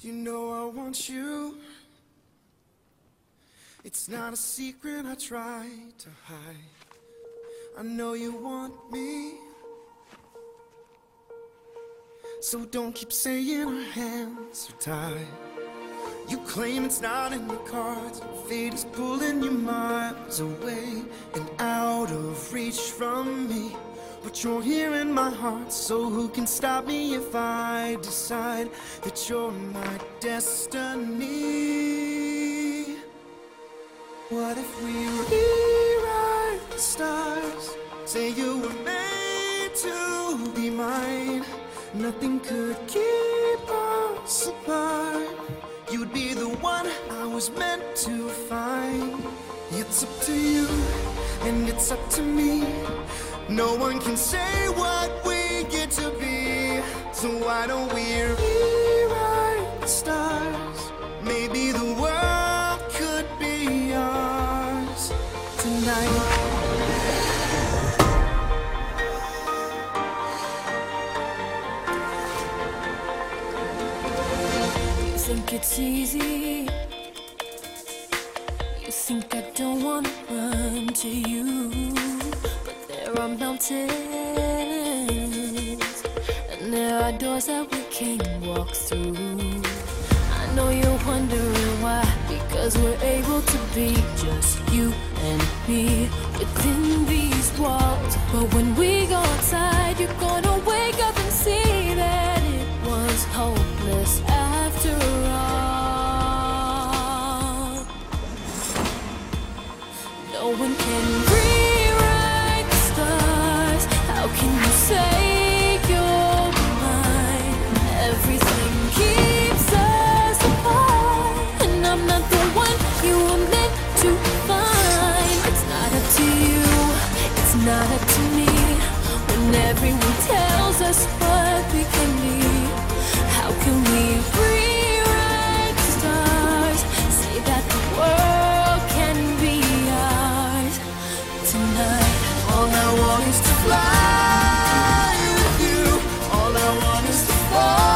You know I want you. It's not a secret I try to hide. I know you want me. So don't keep saying our hands are tied. You claim it's not in the cards. Fate is pulling you miles away and out of reach from me. But you're here in my heart, so who can stop me if I decide that you're my destiny? What if we rewrite the stars? Say you were made to be mine. Nothing could keep us apart. You'd be the one I was meant to find. It's up to you, and it's up to me. No one can say what we get to be. So why don't we think it's easy. You think I don't wanna run to you. But there are mountains, and there are doors that we can't walk through. I know you're wondering why, because we're able to be just you one can rewrite the stars. How can you? Everything keeps us apart, and I'm not the one you were meant to find. It's not up to you, it's not up to me. When everyone tells us what we can be, how can we want is to fly with you. All I want is to fall